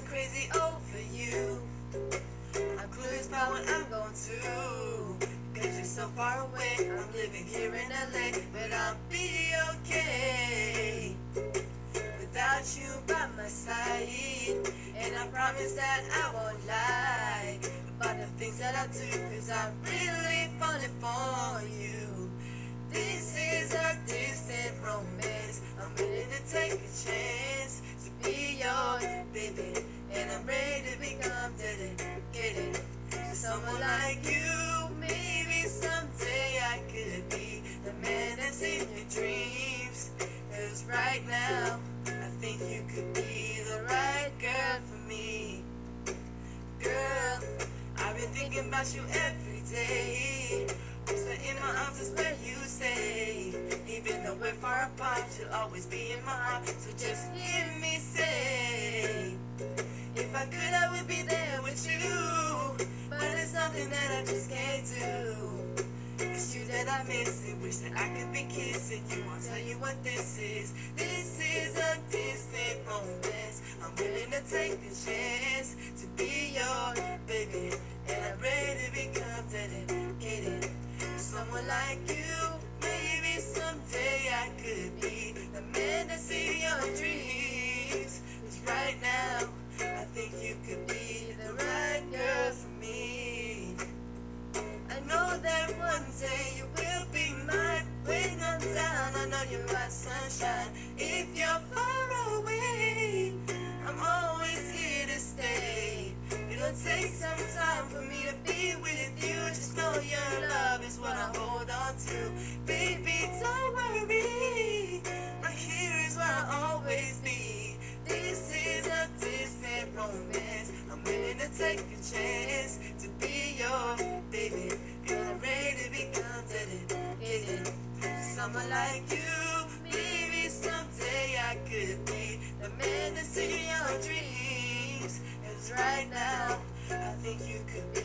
going crazy over you. I'm clueless about what I'm going through. Cause you're so far away. I'm living here in LA, but I'll be okay. Without you by my side. And I promise that I won't lie about the things that I do. Cause I'm really falling for you. Like you. Maybe someday I could be the man that's in your dreams. Cause right now, I think you could be the right girl for me. Girl, I've been thinking about you every day. So in my arms is where you stay. Even though we're far apart, you'll always be in my heart. So just hear me say, if I could, I would be there with you. Something that I just can't do. It's you that I miss and wish that I could be kissing you. I'll tell you what this is. This is a distant romance. I'm willing to take the chance to be yours, baby. And I'm ready to become dedicated to someone like you. Take some time for me to be with you. Just know your love is what I hold on to. Baby, don't worry. Right here is where I'll always be. This is a distant romance. I'm willing to take a chance to be yours, baby. And I'm ready to dedicated to someone like you. I could be the man that's in your dreams. Cause right now, I think you could be